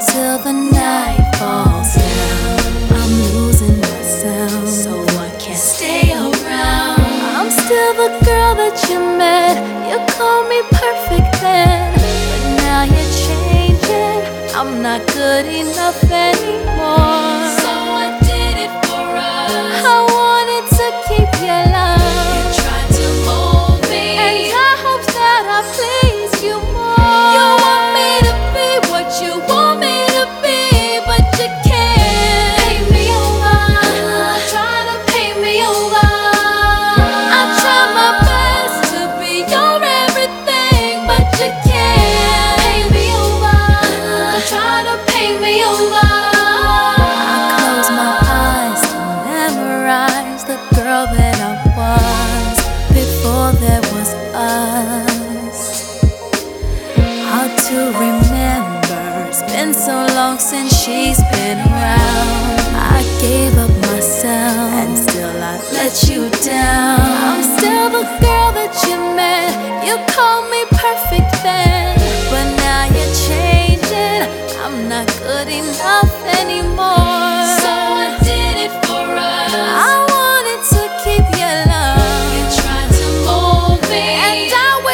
Until the night falls down, I'm losing myself, so I can't stay around. I'm still the girl that you met. You called me perfect then, but now you're changing. I'm not good enough anymore. So I did it for us. I wanted to keep love. Me over. Close my eyes to memorize the girl that I was before there was us. Hard to remember, it's been so long since she's been around. I gave up myself, and still I let you down. I'm still the girl that you met. You called me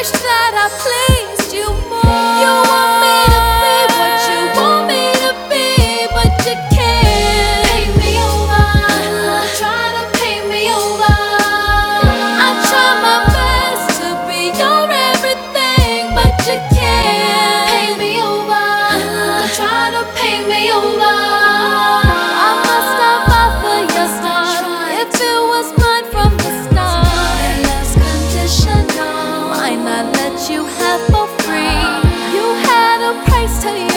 wish that I pleased nice to you.